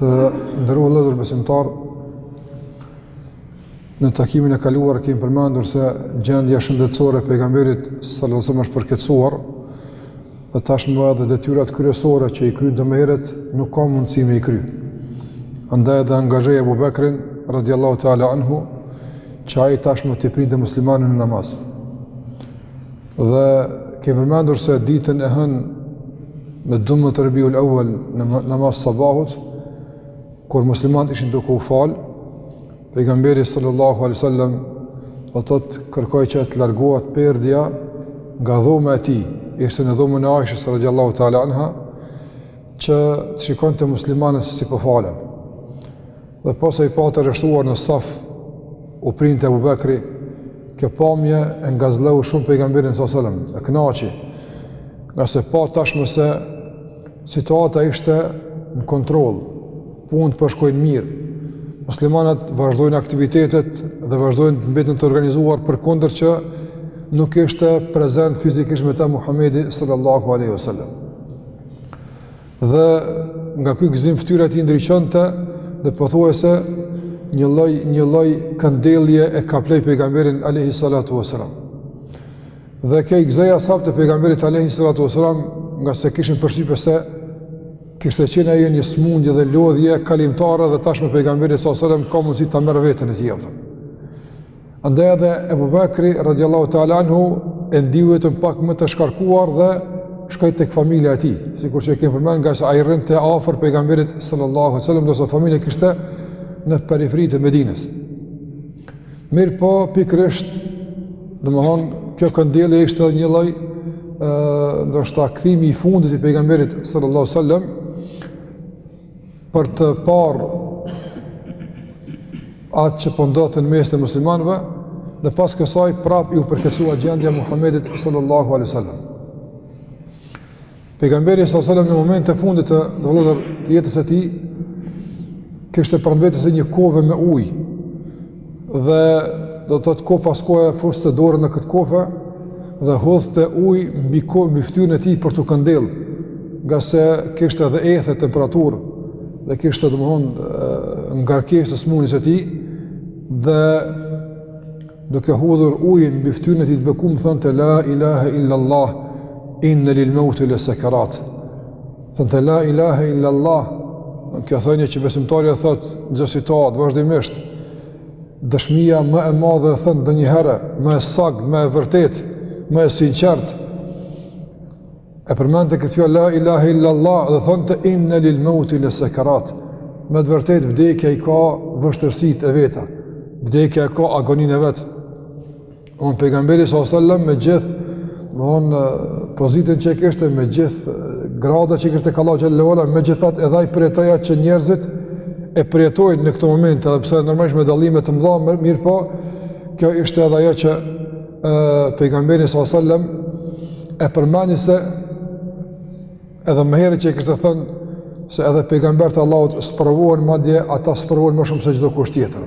Të nderuar vëllezër besimtar, në takimin e kaluar kemi përmendur se gjendja shëndetsore e pejgamberit s.a.s. është përkeqësuar dhe tashmë edhe detyrat kryesore që i kryente domethënë herët nuk ka mundësi me i kry. Andaj edhe angazhoi Ebu Bekrin, radiallahu ta'ala anhu, që ai tashmë t'i printe muslimanët në namaz. Dhe kemi përmendur se ditën e hënë me dymbëdhjetë rebiul evel në namaz sabahut, kur muslimanët ishin duke u falë, pejgamberi sallallahu alai sallam do të thotë kërkoi që të largohet perdja nga dhoma e tij, ishte në dhomën e Ajshes radiallahu ta'ala anha, që të shikonte muslimanët si po falen. dhe posa i pa të rreshtuar në saf, u printe Ebu Bekri, kjo pamje e ngazëlleu shumë pejgamberin s.a.s. e knaqi, ngase pa tashmë se situata ishte në kontroll, punët po shkojnë mirë, muslimanët vazhdojnë aktivitetet dhe vazhdojnë të mbeten të organizuar përkundër që nuk ishte prezent fizikisht me ta Muhammedi sallallahu aleyhu sallam. Dhe nga ky gëzim fytyra e tij ndriçonte dhe pothuajse një lloj një lloj këndellje e kaploi pejgamberin alayhi salatu wasalam. Dhe kjo i gëzoi ashabët e pejgamberit alayhi salatu wasalam, ngase kishin përshtypje se kishte qenë ajo një smundje dhe lodhje kalimtare dhe tashmë pejgamberi sallallahu alajhi wasallam ka mundësi ta merr veten e tij. Andaj edhe Ebu Bekri, radiallahu ta'ala anhu, e ndjeu veten pak më të shkarkuar dhe shkoi tek familja e tij, sikur që e kemi përmend ngase ai rrinte afër pejgamberit sallallahu sallam, ndërsa familjen kishte në periferi të Medinës. Mirëpo, pikrisht, domethënë, kjo këndellje ishte dhe një lloj, ndoshta kthimi i fundit i pejgamberit sallallahu sallam, për të parë atë që po ndodhte në mes të muslimanëve dhe pas kësaj prap iu përkeqësua gjendja e Muhamedit sallallahu alaihi wasallam. Pejgamberi sallallahu alaihi wasallam në momentet e fundit të dashur vëllezër të jetës së tij kishte pranë vetes një kovë me ujë Dhe do të thotë kohë pas kohe fuste dorën në këtë kofe dhe hodhte ujë mbi, mbi fytyrën e tij për t'u këndell, ngase kishte edhe ethe temperaturë dhe kishte domthon ngarkesë të smundjes së tij dhe duke hodhur ujin mbi fytyrën e tij të bekuar thonte la ilaha illa allah inna lil mauti la sakarat Thonte la ilahe illa Allah, domethënë kjo thënie që besimtari e thotë, në çdo situatë vazhdimisht, dëshmia më e madhe e thënë ndonjëherë, më e saktë, më e vërtetë, më e sinqertë, e përmendte këtë la ilahe illa Allah, dhe thonte inne lil meuti le sekerat, me të vërtetë vdekja i ka vështirësitë e veta, vdekja i ka agoninë e vet, Domethënë pejgamberi sallallahu alajhi wasallam me gjithë domethënë pozitën që kishte me gjithë gradat që kishte tek Allahu xhelle ve ala megjithatë edhe ai përjetoi atë që njerëzit e përjetojnë në këto momente edhe pse normalisht me dallime të mëdha mirëpo kjo ishte edhe ajo që pejgamberi sallallahu alajhi wasallam e përmendi se edhe më herët që e kishte thënë se edhe pejgamberët e Allahut sprovohen madje ata sprovohen më shumë se çdokush tjetër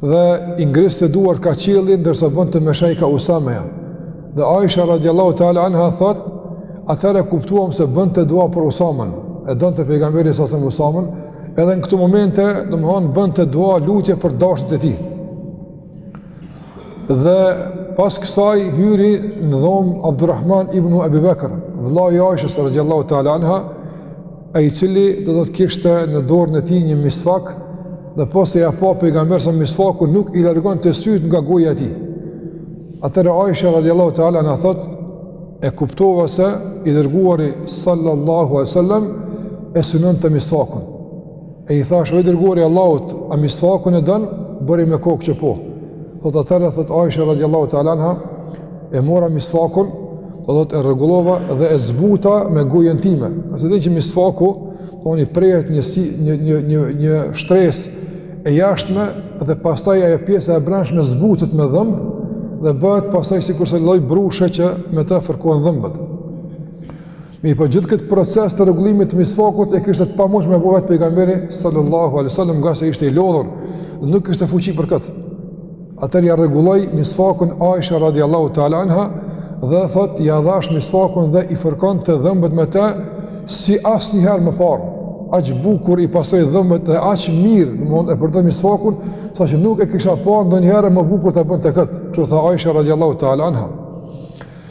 Dhe i ngriste duart ka qielli ndërsa bënte me shenjë ka Usameja. Dhe Aisha radiallahu ta'ala anha thotë, atëherë kuptuam se bënte dua për Usamen, e donte pejgamberi sasem Usamen, edhe në këto momente, domethënë, bënte dua lutje për dashtit e tij. Dhe pas kësaj hyri në dhomë Abdurrahman ibn Abi Bakr, vëllai i Aishës radiallahu ta'ala anha, e i cili do të thotë kishte në dorën e tij një misfak, dhe posa ia pa pejgamberi sasem misfakun nuk i largonte sytë nga goja e tij. Atëherë Aisha radiallahu ta'ala anha thotë, e kuptova se i dërguari sallallahu alajhi sallam e synonte misfakun. E i thashë, o i dërguari i Allahut, a misfakun e don, bëri me kokë që po. Thotë atëherë, thotë Aisha radiallahu ta'ala anha, e mora misfakun, dhe thotë e rregullova dhe e zbuta me gojën time. Ngase e dini që misfaku, domethënë prehet një, si, një, një, një, një shtresë e jashtme dhe pastaj ajo pjesa e brendshme zbutet me dhëmbë dhe bëhet pastaj sikurse lloj brushe që me të fërkohen dhëmbët. Mirëpo gjithë këtë proces të rregullimit të misfakut e kishte të pamundur me bë vetë pejgamberi sallallahu alaihi wasallam, ngase ishte i lodhur dhe nuk kishte fuqi për këtë. Atëherë ia rregulloi misfakun Aisha radhiyallahu ta'ala anha dhe thotë ia dhashë misfakun dhe i fërkonte dhëmbët me të si asnjëherë më parë. Aq bukur i pastroi dhëmbët dhe aq mirë domethënë e përdori misfakun, saqë nuk e kisha parë ndonjëherë më bukur ta bënte këtë. Kështu tha Aisha radhiyallahu ta'ala anha.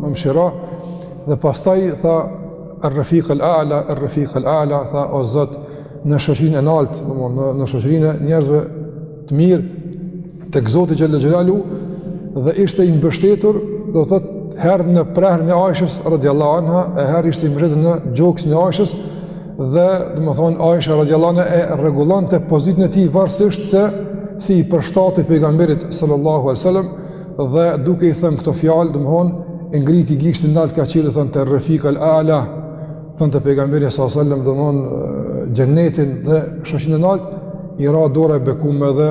Më mëshiro, dhe pastaj tha, Refikal A'la, Refikal A'la, tha, o Zot, në shoqërinë e naltë, domethënë në shoqërinë e njerëzve të mirë, tek Zoti xhelle xhelaluhu, dhe ishte i mbështetur, do të thotë herë në prehrin e Aishës, radiallahu anha, e herë ishte i mbështetur në gjoksin e Aishës, dhe, domethënë, Aisha, radiallahu anha, e rregullonte pozitën e tij varësisht se si i përshtatej pejgamberit, sallallahu alai sallam, Dhe duke i thënë këto fjalë, domethënë e ngriti gishtin nalt ka qielli thonte Rafiq al Ala, thonte pejgamberi sa sallam domethënë xhenetin dhe shoqninë e nalt i ra dora e bekume dhe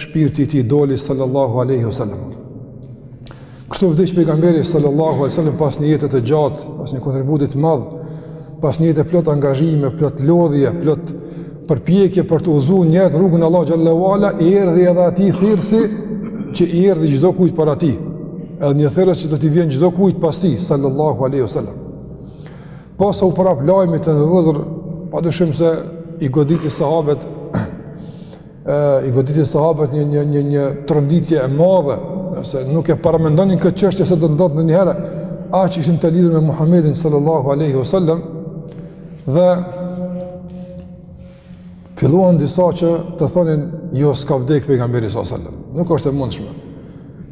shpirti i tij doli sallallahu alaihi wasallam. Kështu vdiq pejgamberi sallallahu alaihi wasallam pas një jete të gjatë, pas një kontributi të madh, pas një jete plot angazhime, plot lodhje, plot përpjekje për të udhëzu njerëzit në rrugën e Allahut xhelle ue ala, i erdhi edhe atij thirrësi që i erdhi çdokujt para atij, edhe një thirrës që do t'i vjen çdokujt pas tij, sallallahu aleyhu sallam. Pasi u përhap lajmi të nderuar vëllezër, pa dyshim se i goditi sahabet, i goditi sahabet një, një, një, një tronditje e madhe, ngase nuk e paramendonin këtë çështje se do të ndodhë ndonjëherë, aq ishin të lidhun me Muhammedin sallallahu aleyhu sallam, Dhe filluan disa që të thonin jo s'ka vdek pejgamberi sallallahu alajhi wasallam. Nuk është e mundshme.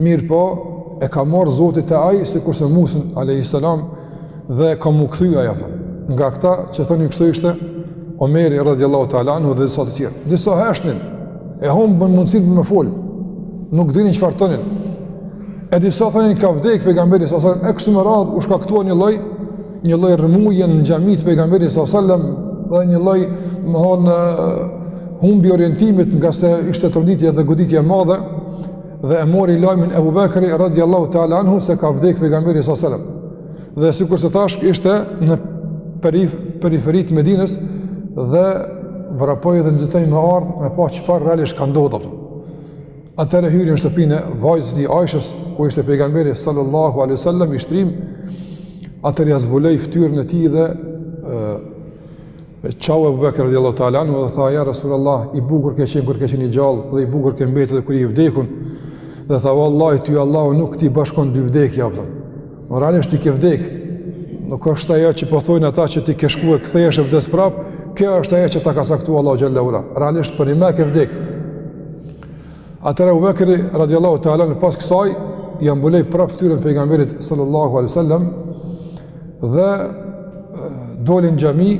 Mirëpo e ka marr Zoti te ai sikurse Musa alayhi salam dhe ka m'u kthy ai. Nga këta që thonin kështu ishte Omeri radhiyallahu ta'ala anhu dhe disa të tjerë. Disa heshtnin e humbën mundësinë me fol. Nuk dinin çfarë thonin. E disa thonin ka vdek pejgamberi sa sallam, e kështu me radhë u shkaktua një lloj, një lloj rrëmuje në xhami të pejgamberit sa sallam, dhe një lloj domethënë humbje orientimit ngase ishte tronditje dhe goditje e madhe, dhe e mori lajmin Ebu Bekri radiallahu ta'ala anhu se ka vdek pejgamberi sa sallam. Dhe sikurse thashë, ishte në perif, periferi të Medinës dhe vrapoi dhe nxitoi me ardh me pa çfarë realisht ka ndodhë. Atëherë hyri në shtëpinë e vajzës së tij Aishës, ku ishte pejgamberi sallallahu alaihi wasallam i shtrim, atëherë ia zbuloi fytyrën e tij dhe e qau Abu Bekr radiallahu ta'ala anhu dhe tha ja Rasulullah i bukur ke qenë kur ke qenë i gjallë dhe i bukur ke mbet edhe kur je i vdekun dhe tha vallahi ty Allahu nuk t'i bashkon dy vdekje domethënë Realisht ti ke vdek. Nuk është ajo që po thojnë ata që ti ke shku e kthehesh e vdes prap. Kjo është ajo që ta ka caktuar Allahu xhelle ue ala. Realisht përnime ke vdek. Atëherë Ebu Bekri radiallahu ta'ala anhu pas kësaj, ia mbuloi prapë ftyrën pejgamberit sallallahu alai sallam, dhe doli në xhami,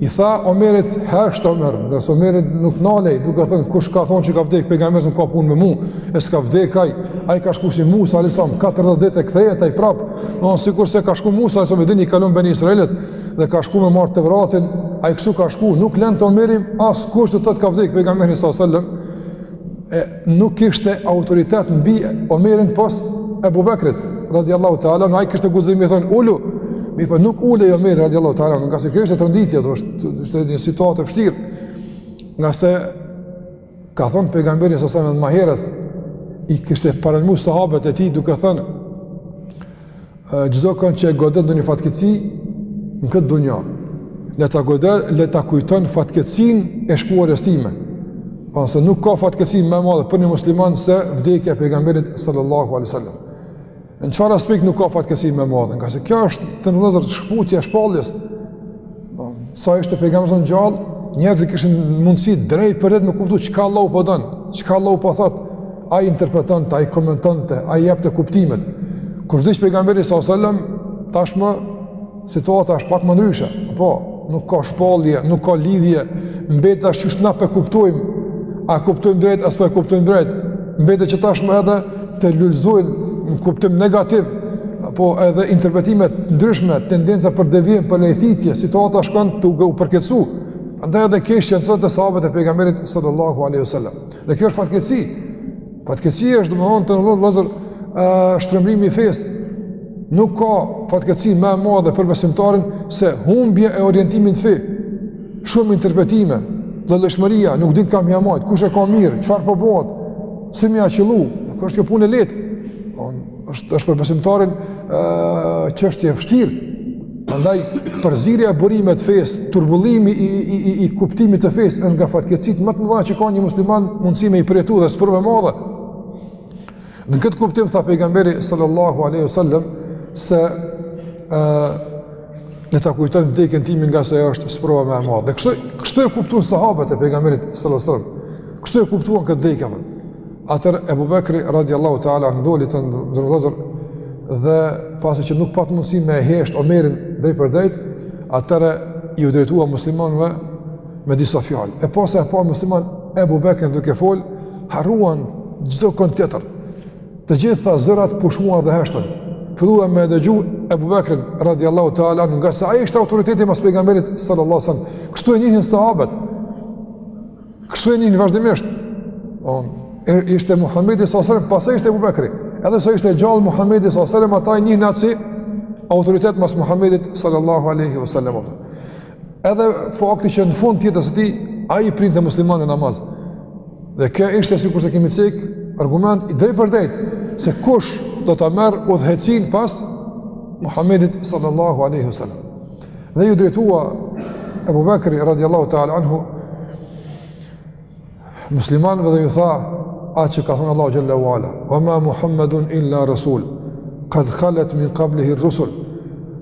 i tha Omerit, "Hesht Omer", dhe Omeri nuk nalej, duke thënë kush ka thonë që ka vdek pejgamberi ka punë me mua, e s'ka vdek ai, ai ka shku si Musa alayhis salam 40 ditë e kthehet ai prap, domethënë sikurse ka shku Musa alayhis salam dini i ka lënë bani Israilët dhe ka shku me marr Tevratin, ai kështu ka shku, nuk lente Omeri askush të thotë ka vdek pejgamberi sallallahu alaihi wasallam. E nuk kishte autoritet mbi Omerin pos Ebu Bekrit, radiallahu ta'ala anhu, ai kishte guxim me i thonë, ulu, mirëpo nuk ulej Omeri, radiallahu ta'ala, ngase kjo ishte tronditje, do është, është një situatë e vështirë, ngase ka thonë pejgamberi s.a.s. ma herët, i kishte paralajmëru sahabët e tij duke thonë, Çdokënd që e godet ndonjë fatkeqësi në këtë dunjë, le ta godet, le ta kujton fatkeqësinë e shkuarjes time. Po, se nuk ka fatkeqësi më e madhe për një musliman se vdekja e pejgamberit sallallahu alaihi wasallam. Në çfarë aspekt nuk ka fatkeqësi më e madhe? Ngase kjo është, të nderuar vëllezër, shkëputja e shpalljes. Sa ishte pejgamberi i gjallë, njerëzit kishin mundësi drejtpërdrejt me kuptu çka Allahu po don, çka Allahu po thotë. Ai interpretonte, ai komentonte, ai jepte kuptimet. Kur vdiq pejgamberi sallallahu alajhi wasallam, tashmë situata është pak më ndryshe. Po, nuk ka shpallje, nuk ka lidhje, mbetet ashtu siç na po e kuptojmë. A kuptojmë drejt, a s'po e kuptojmë drejt. Mbetet që tashmë edhe të lulëzojnë në kuptim negativ apo edhe interpretime të ndryshme, tendenca për devijim, për lejthitje, situata shkon tu u përkeqësu. Andaj edhe kesh qenë sot te sahabët e pejgamberit sallallahu alaihi wasallam. Dhe kjo është fatkeqësi. Fatkeqësi është domethonë, të nderuar vëllezër, shtrembërimi i fesë. Nuk ka fatkeqësi më e madhe për besimtarin se humbja e orientimit në fe. Shumë interpretime, llojllojshmëria, nuk di ti kah me ia majtë, kush e ka mirë, çfarë po bëhet, si me ia qëllu, nuk është kjo punë e lehtë, Është është për besimtarin ë çështje e vështirë. Prandaj përzirja e burimeve të fesë, turbullimi i i i, i kuptimit të fesë është nga fatkeqësitë më të mëdha që ka një musliman mundësi me i përjetu dhe sprovë e madhe. Në këtë kuptim tha pejgamberi sallallahu alaihi wasallam se ë le ta kujtojnë vdekjen time ngase është sprova më e madhe. Dhe kështu kështu e kuptuan sahabët e pejgamberit sallallahu alaihi wasallam. Kështu e kuptuan këtë vdekje. Atëherë Ebu Bekri radiallahu ta'ala anhu doli, të nderuar vëllezër, dhe pasi që nuk pat mundësi me e hesht Omerin drejtpërdrejt, atëherë iu drejtua muslimanëve me disa fjalë. E pasi e panë muslimanët Ebu Bekrin duke folë, harruan çdokënd tjetër. Të gjitha zërat pushuan dhe heshtën. Filluan me e dëgju Ebu Bekrin radiallahu ta'ala ngase ai ishte autoriteti mas pejgamberit sallallahu sallam. Kështu e njihnin sahabët. Kështu e njihnin vazhdimisht, on, e, ishte Muhammedi s.a.s. pastaj ishte Ebu Bekri. Edhe sa ishte gjallë Muhammedi s.a.s. ata e njihnin atë si autoritet mas Muhammedit sallallahu aleyhi wa sallam. Edhe fakti që në fund të jetës së tij, ai i printe muslimanëve në namaz. Dhe kjo ishte, sikurse kemi cek, argument i drejtpërdrejtë, se kush do ta merr udhëheqësinë pas Muhammedit sallallahu aleyhi wa sallam. Dhe ju drejtua Ebu Bekri radiallahu ta'ala anhu muslimanëve dhe ju tha atë që ka thënë Allahu xhalla wala wa ma muhammedun illa rasul qad khalat min qablihi ar-rusul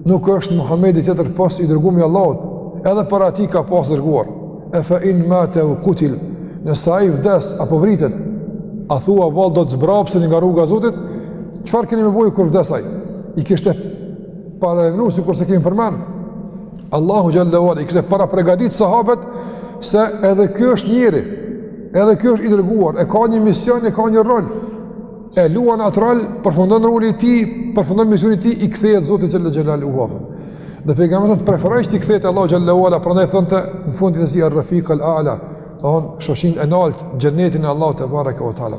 nuk është Muhamedi tjetër pos i dërguar i Allahut edhe para tij ka pas dërguar e fa in mata aw qutil nëse ai vdes apo vritet a thua vallë do të zbrapseni nga rruga e Zotit çfarë keni me bo kur vdes ai i kishte paralajmëru, sikurse kemi përmen, Allahu xhalla wala i kishte parapërgatit sahabët se edhe ky është njeri, edhe ky është i dërguar, e ka një mision, e ka një rol, e luan atë rol, përfundon roli i tij, përfundon misioni i tij, i kthehet Zotit xhalla xhalaluhu. Dhe pejgamberi sa selam preferoi që t'i kthehet Allahut xhalla wala, prandaj thonte në fund të jetës arrafiq al-ala, domethënë shoqërinë e naltë, xhennetin e Allahut tabaraka wa ta'ala.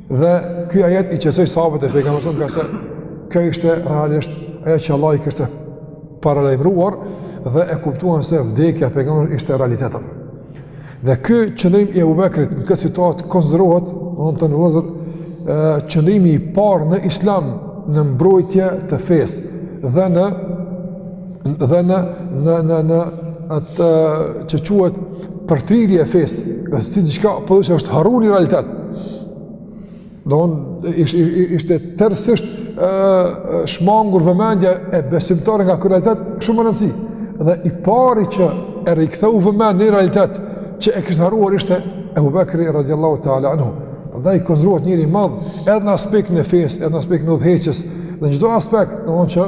Dhe ky ajet i qetësoi sahabët e pejgamberit sa selam ngase kjo ishte realisht ajo që Allahu i kishte paralajmëruar dhe e kuptuan se vdekja e pejgamberit sa selam ishte realitet. Dhe ky qëndrim i Ebu Bekrit në këtë situatë konsiderohet, në në thonjëza, qëndrimi i parë në islam në mbrojtje të fesë dhe në dhe në në në në atë që quhet përtërirje e fesë, që si diçka pothuajse është harruar një realitet. Domethënë ishte ishte tërësisht ë shmangur vëmendja e besimtarëve nga ky realitet shumë me rëndësi. Dhe i pari që e riktheu vëmendjen në një realitet që e kishin harruar ishte Abu Bakri radhiyallahu ta'ala anhu. Andaj konsiderohet njeri i madh edhe në aspektin e fesë, edhe në aspektin e udhëheqjes, në çdo aspekt, domethënë që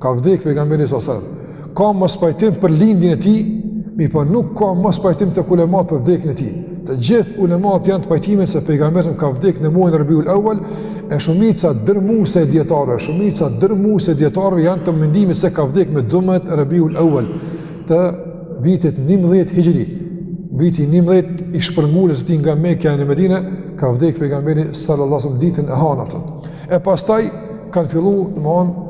Ka vdek pejgamberi sa selam. Ka mospajtim për lindjen e tij, mirëpo nuk ka mospajtim tek ulematë për vdekjen e tij. Të gjithë ulematë janë të pajtimit se pejgamberi ka vdek në muajin Rabiul Awal, e shumica dërrmuese e dijetarëve, shumica dërrmuese e dijetarëve janë të mendimit se ka vdek me 12 Rabiul Awal të vitit 11 Hijri. Viti 11 i shpërnguljes së tij nga Mekka në Medinë, ka vdek pejgamberi sallallahu alaihi wasallam ditën e hënë. E pastaj kanë fillu domthon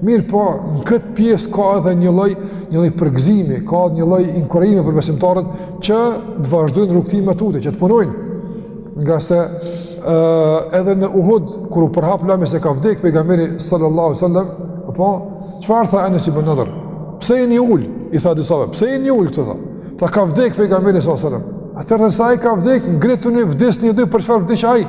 Mirëpo, në këtë pjesë ka edhe një lloj, një lloj përgëzimi, ka edhe një lloj inkurajimi për besimtarët që të vazhdojnë rrugëtimin tutje, që të punojnë. Ngase e, edhe në Uhud, kur u përhap lajmi se ka vdek pejgamberi sallallahu sallam, po, çfarë tha Enes ibn Nadr? Pse jeni ulë, i tha disave, pse jeni ulë këtu, tha? Tha ka vdek pejgamberi sallallahu sallam. Atëherë nëse ai ka vdek, ngrituni vdisni edhe për çfarë vdiq ai?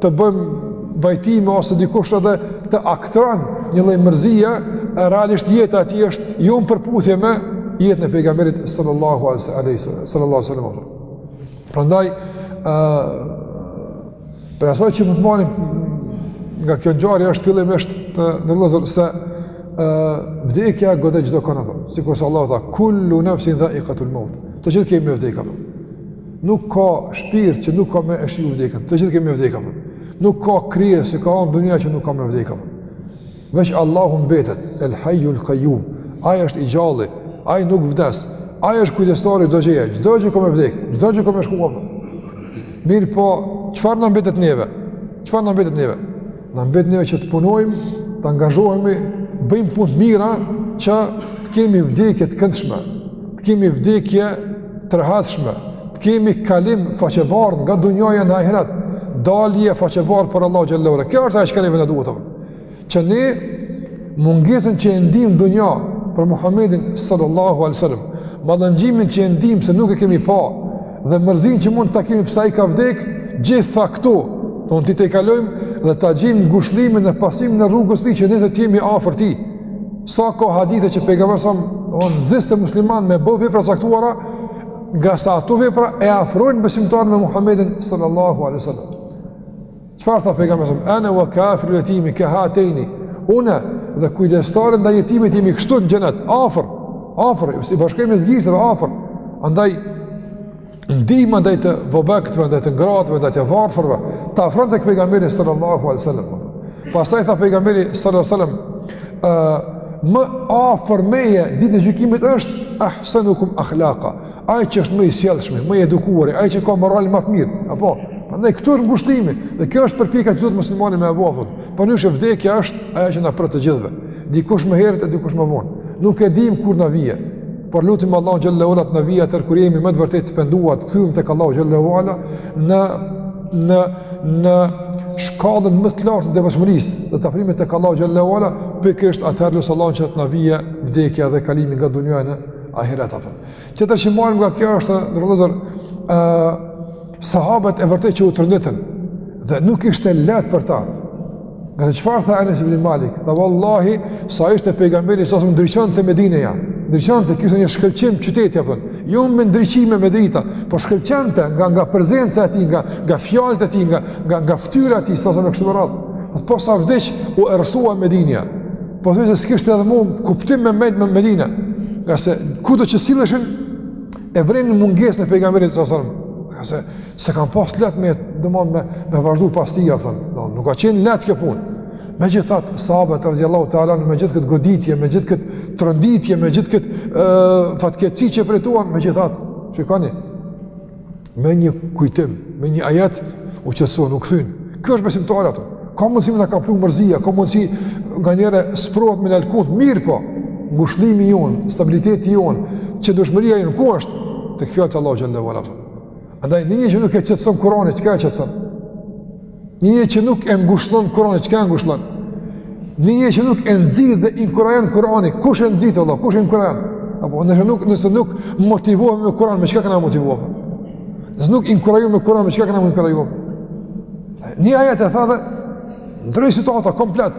të bëjmë vajtime ose dikush edhe të aktron një lloj mërzie, realisht jeta e tij është jo në përputhje me jetën e pejgamberit sallallahu alaihi wasallam. Prandaj ë prej asaj që mund të marrim nga kjo ngjarje është fillimisht të nderuar vëllezër se ë vdekja godet çdokënd apo sikurse Allahu tha kullu nafsin dha'iqatul maut. Të gjithë kemi me vdekë apo. Nuk ka shpirt që nuk ka me e shiju vdekjen, të gjithë kemi me vdekë. Po. Nuk ka krijesë, s'ka në dunja që nuk ka me vdekë. Po. Veç Allahu mbetet, el hajju el kajjum, ai është i gjalli, ai nuk vdes, ai është kujdestari i çdo gjëje, çdo gjë ka me vdekë, çdo gjë ka me shku, po. mirëpo, çfarë na mbetet neve, çfarë na mbetet neve, Na mbet neve që të punojmë, të angazhohemi, bëjmë punë të mira që të kemi vdekje të këndshme, të kemi vdekje të rehatshme, të kemi kalim faqebardhë nga dunjaja në ahiret, dalje faqebardhë para Allahut xhelle ve ala. Kjo është ajo çka neve na duhet, që ne mungesën që e ndijmë në dunja për Muhammedin sallallahu alaihi wasallam, mallëngjimin që e ndijmë se nuk e kemi pa, dhe mërzinë që mund ta kemi pse ai ka vdekë, gjitha këto, mund t'i tejkalojmë dhe ta gjejmë ngushëllimin në pasimin e rrugës së tij që ne të jemi afër tij. Sa ka hadithe që pejgamberi sa i nxiste muslimanët me bo vepra të caktuara, ngase ato vepra e afrojnë besimtarin me Muhammedin sallallahu alaihi wasallam. Çfarë tha pejgamberi sa? Ana wa kafilul yatimi kahatayni. Unë dhe kujdestari ndaj jetimit jemi kështu në xhenet, afër, afër, i bashkoi mes gishtave afër. Andaj ndihma ndaj të vobektëve, ndaj të ngratëve, ndaj të varfërve, të afron tek pejgamberi sallallahu alaihi wasallam. Pastaj tha pejgamberi sallallahu alaihi wasallam, ë më afër meje ditën e gjykimit është ahsanukum akhlaqa, Ai që është më i sjellshëm, më i edukuar, ai që ka moral më të mirë, apo prandaj këtu është ngushëllimi. Dhe kjo është përpjekja që duhet muslimani me e bo apo. Përndryshe vdekja është ajo që na pret të gjithëve. Dikush më herët e dikush më vonë. Nuk e dimë kur na vije. Por lutim Allahun xhelle ve ala të na vijë atëherë kur jemi me të vërtetë të penduar, të kthyer tek Allahu xhelle ve ala në në në shkallën më të lartë të devotshmërisë, dhe të afrimit tek Allahu xhelle ve ala, pikërisht atëherë lutim Allahun që të na vijë vdekja dhe kalimi nga dunja në ahiret apo. Tjetër që marrim nga kjo është të nderuar vëllezër ë sahabët e vërtetë që u tronditën dhe nuk ishte lehtë për ta. Ngase çfarë tha Enes ibn Malik, tha vallahi, sa ishte pejgamberi, sallallahu alaihi wasallam ndriçonte Medineja, ndriçonte kishte një shkëlqim qyteti, apo. jo me ndriçime me drita, po shkëlqente nga, nga prezenca e tij, nga, nga fjalët e tij, nga, nga, nga ftyra e tij, sallallahu alaihi wasallam e kështu me radhë, po sa vdiq u errësua Medineja. Po thoshte se s'kishte edhe më kuptim me mbet në Medinë, ngase kudo që silleshin, e vërenin mungesën e pejgamberit salallahu alejhi ve selem, ngase s'e kanë pas lehtë me, me, me, me vazhdu pas tij, apo jo, nuk ka qenë lehtë kjo punë. Megjithatë sahabët, radiallahu ta'ala, me gjithë këtë goditje, me gjithë këtë tronditje, me gjithë këtë uh, fatkeqësi që përjetuan, megjithatë, shikoni, me një kujtim, me një ajet, u qetësun, u kthyen. Kjo është besimi vëllezër. Ka mundësi me na kaplu mërzia, ka mundësi nganjëherë sprovat me na lëkund, mirëpo, ngushëllimi jonë, stabiliteti jonë, qëndrueshmëria jonë, ku është? Tek fjalët e Allahut Xhelle ve Ala. Andaj, një njeri që nuk e qetëson Kurani, çka e qetëson? Një njeri që nuk e ngushëllon Kurani, çka e ngushëllon? Një njeri që nuk e nxit dhe inkurajon Kurani, kush e nxit, Allah, kush e inkurajon? Apo, nëse nuk, nëse nuk motivohemi me Kuran, me çka kena me u motivua? Nëse nuk inkurajohemi me Kuran, me çka kena me u inkurajua? Një ajet e tha dhe ndërroi situata, komplet,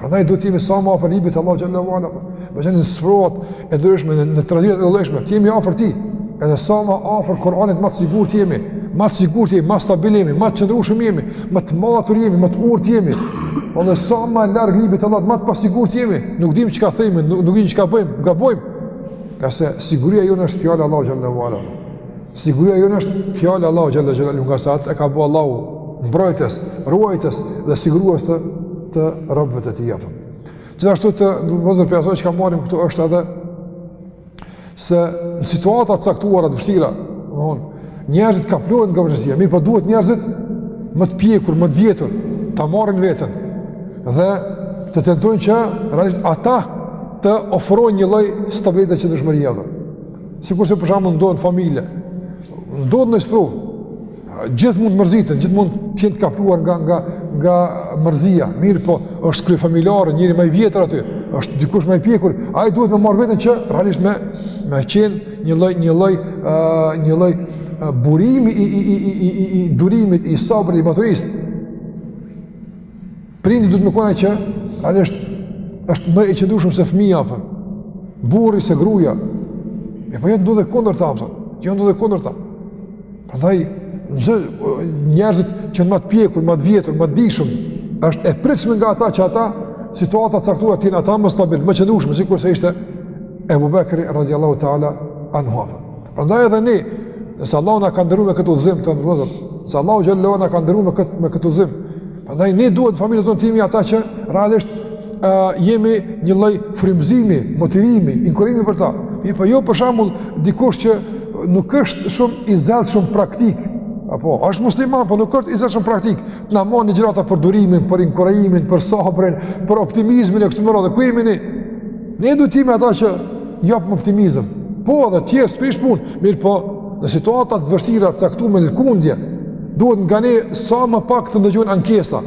Prandaj duhet të jemi sa më afër librit të Allahut xhelle ve ala. Veçan në sprovat e ndryshme në, në trazirat e ndryshme, të jemi afër tij. Edhe sa më afër Kur'anit më të sigurt jemi, më të sigurt jemi, më stabil jemi, më të qëndrueshëm jemi, më të matur jemi, më të urtë jemi. Po edhe sa më larg librit të Allahut më të pasigurt jemi, nuk dimë çka themi, nuk, nuk dimë çka bëjmë, gabojmë. Ngase siguria jonë është fjala e Allahut xhelle ve ala. Siguria jonë është fjala e Allahut xhelle xhelaluhu ngase atë e ka bo Allahu mbrojtës, ruajtës dhe sigurues të të robëve të tij apo. Gjithashtu vëllezër prej asaj çka marrim këtu është edhe se në situata të caktuara të vështira, domethënë njerëzit kaplohen nga vështirësia, mirëpo duhet njerëzit më të pjekur, më të vjetur, ta marrin veten dhe të tentojnë që realisht ata të ofrojnë një lloj stabiliteti qëndrueshmëria Sikurse për shembull ndodh në familje, ndodh ndonjë sprovë, gjithë mund të mërziten, gjithë mund të jenë të kapluar nga, nga, nga mërzia, mirëpo, është kryefamiljari, njeri ma i vjetër aty, është dikush ma i pjekur, ai duhet me marrë veten që, realisht me, me qenë një lloj, një lloj, uh, një lloj uh, burimi i, i, i, i, i, i durimit, i sabrit, i maturisë. Prindi duhet të mëkojë që realisht është më i qëndrueshëm se fëmija, apo, burri se gruja, e po jo të ndodhë e kundërta, apo, jo të ndodhë e kundërta. Prandaj, vëllezër, njerëzit që janë ma të pjekur, ma të vjetër, ma të dijshëm, është e pritshme nga ata që ata, në situata të caktuara të jenë ata më stabil, më të qëndrueshëm, sikurse ishte Ebu Bekri, radiallahu ta'ala anhu. Prandaj edhe ne, nëse Allahu na ka nderu me këtë udhëzim të nderuar, nëse Allahu na ka nderu me këtë, me këtë udhëzim, Prandaj ne duhet n'familje tonë të jemi ata që realisht uh, jemi një lloj frymëzimi, motivimi, inkurajimi për ta. Mirëpo jo për shembull dikush që nuk është shumë i zellshëm praktik, apo është musliman, po nuk është i zellshëm praktik, të na mban ligjërata për durimin, për inkurajimin, për sabrin, për optimizmin e kështu me radhë. Ku jemi ne? Ne duhet të jemi ata që japim optimizëm. Po, edhe tjerët s'prish punë, mirëpo, në situata të vështira, caktuar m'u lëkund dhe, Duhet nga ne sa më pak të ndëgjojnë ankesa,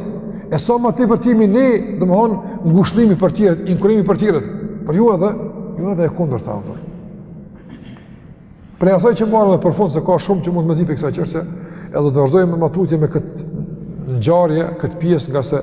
e sa më tepër të jemi ne, domethënë, ngushëllimi për tjerët, inkurajimi për tjerët, por jo edhe, jo edhe e kundërta ndër. Prej asaj që marrë dhe për fund se ka shumë që mund të mendimi kësaj çështje, edhe do të vazhdojmë ma tutje me këtë ngjarje, këtë pjesë ngase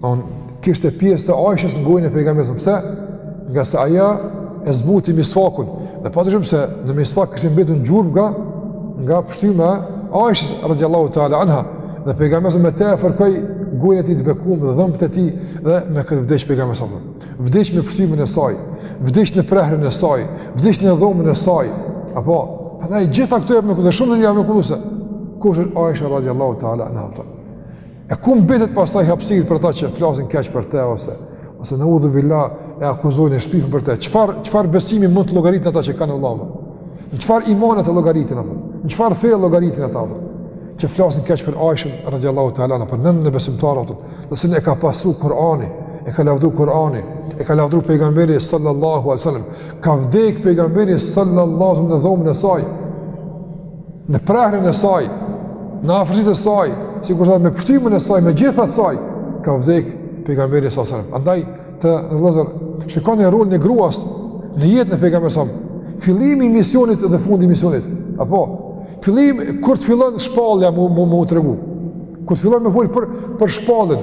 Domethënë kishte pjesë të Aishës në gojën e pejgamberit. Pse? Ngase ajo e zbuti misvakun. Dhe pa dyshim se në misvak kishte mbetur gjurmë nga, nga pështyma Aishës radiallahu ta'ala anha. Dhe pejgamberi me te e fërkoj gojën e tij të bekume dhe dhëmbët e tij dhe me këtë vdes pejgamberi sallallahu alaihi wasallam. Vdes me pështymën e saj, vdes në prehrin e saj, vdes në dhomën e saj. Apo, prandaj gjitha këto janë me këtë, dhe shumë dhe janë me kuptu se kush është Aisha radiallahu ta'ala anha. E ku mbetet pastaj hapësirë për ata që flasin keq për të ose ose neudhubilah e akuzojnë e shpifin për të. Çfarë çfarë besimi mund të llogaritin ata që kanë n'Allahun? Në çfarë imani të llogaritin ata? Në çfarë fe llogaritin ata? Që flasin keq për Aishën radhiyallahu ta'ala anha për nënën e besimtarëve, të cilën e ka pastru Kur'ani, e ka lavdëruar Kur'ani, e ka lavdëruar pejgamberi sallallahu alaihi wasallam. Ka vdek pejgamberi sallallahu alaihi wasallam në dhomën e saj. në prehrin e saj, në afërsi të saj, sikur thotë me pështymën e saj, me gjithë atë saj, ka vdek pejgamberi sallallahu alaihi wasallam. Andaj të nderuar vëllezër, shikoni rolin e gruas në jetën e pejgamberit sallallahu alaihi wasallam. Fillimi i misionit dhe fundi i misionit. Apo, fillim, kur të fillon shpallja m'u, m'u, m'u tregu. Kur të fillon me fol për, për shpalljen.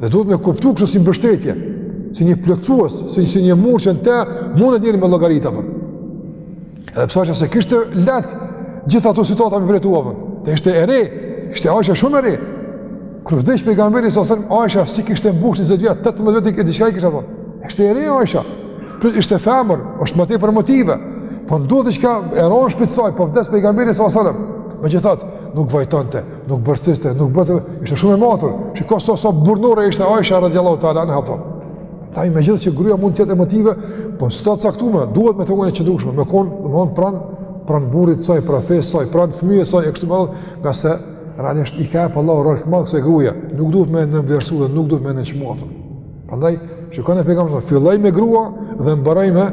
Dhe duhet me kuptu kështu si mbështetje, si një plotësues, si, si një mur që në te mundet njeri me llogaritë, apo. Edhe pse ajo s'e kishte lehtë gjithë ato situata me përjetu, apo. Dhe ishte e re, ishte Aisha shumë e re. Kur vdiq pejgamberi, sallallahu alaihi wasallam, Aisha s'i kishte mbush njëzet vjet, 18 vjet e diçka i kishte, apo. Ishte e re, Aisha. Plus ishte femër, është më tepër emotive. Po ndodh diçka e rëndë n'shpi t'saj, po vdes pejgamberi, sallallahu alaihi wasallam. Megjithatë, nuk vajtonte. nuk bërtiste, nuk bënte, ishte shumë e matur, shiko sa sa burnore ishte Aisha radiallahu ta'ala anha, apo. Tani megjithëqë gruja mund të jetë emotive, po në situata t'caktume, duhet me u tregu e qëndrueshme, me konë, domethënë pranë, pranë burrit saj, pranë fesë saj, pranë fëmijës saj, e kështu me radhë, ngase realisht i ka jep Allahu rol të madh kësaj gruja, nuk duhet me nënvlerësu dhe nuk duhet me nënçmu atë. Prandaj shikon e pejgamberi filloi me grua dhe mbaroi me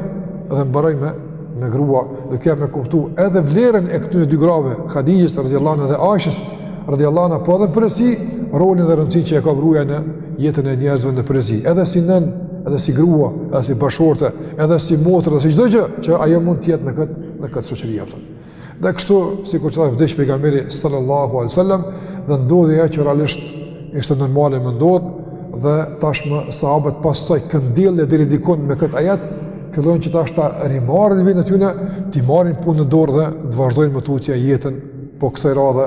dhe mbaroi me me grua dhe kjo me kuptu edhe vlerën e këtyre dy grave Hadijës radhiyallahu anha dhe Aishës radhiyallahu anha po edhe në përgjithësi rolin dhe rëndësinë që e ka gruaja në jetën e njerëzve në përgjithësi edhe si nën edhe si grua edhe si bashkëshorte edhe si motër edhe si çdo gjë që ajo mund të jetë në këtë në këtë shoqëri apo Dhe kështu, sikur që tha vdiq pejgamberi sallallahu alejhi ue selam, dhe ndodhi ajo që realisht ishte normale me ndodh, dhe tashmë sahabët pasi u këndellën deri dikund me këtë ajet, fillojnë që tash ta rimarrin veten e tyne, t'i marrin punët në dorë dhe të vazhdojnë më tutje jetën po kësaj radhe